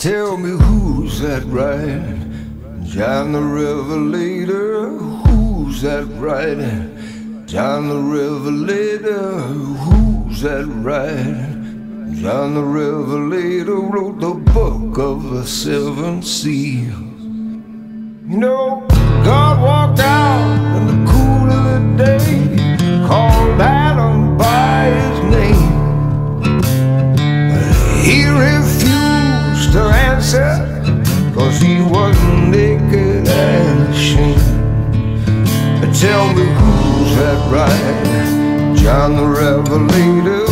Tell me who's that right? John the Revelator. Who's that right? John the Revelator. Who's that right? John the Revelator wrote the book of the seven seals. You know, cause he was naked and ashamed. Tell me who's that right? John the Revelator,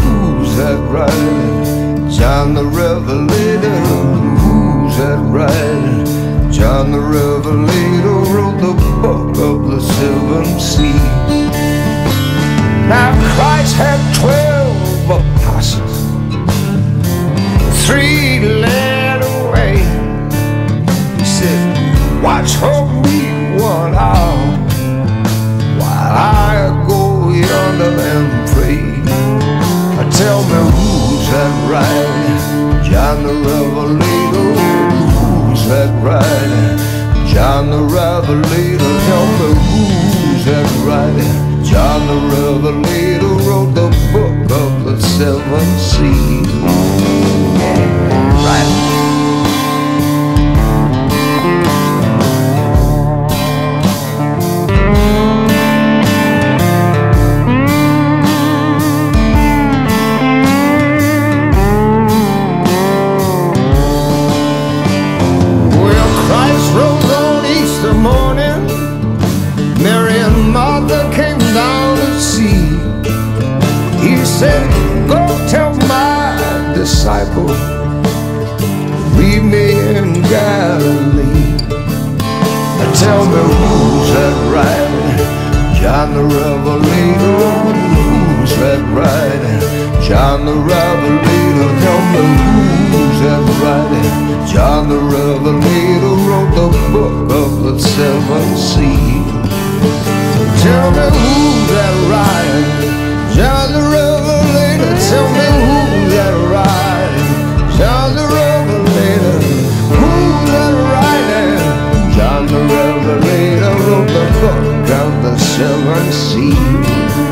who's that right? John the Revelator, who's that right? John the Revelator wrote the book of the seven seas. Watch for me one hour while I go yonder and pray. Tell me who's that right? John the Revelator, who's that right? John the Revelator, tell me who's that right? John the Revelator wrote the book of the seven seas. Right. Tell me who's that right? John the Revelator, who's that right? John the Revelator, tell me who's that right? John the Revelator wrote the book of the seven of the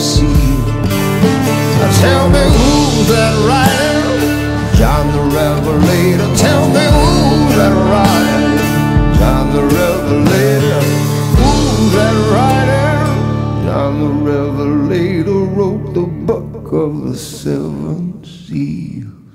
seals. Now tell me who's that right? John the Revelator. Tell me who's that right? John the Revelator. Who's that right? John the Revelator wrote the book of the seven seals.